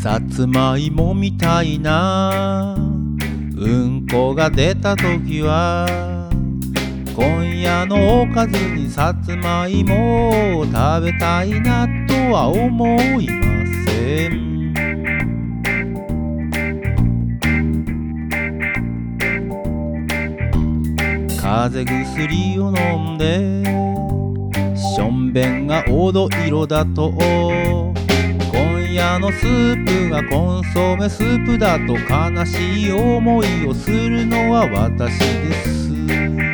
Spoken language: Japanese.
さつまいもみたいな。うんこが出た時は今夜のおかずにさつまいもを食べたいなとは思いません。風邪薬を飲んでしょんべんが黄土色だと。屋のスープがコンソメスープだと悲しい思いをするのは私です。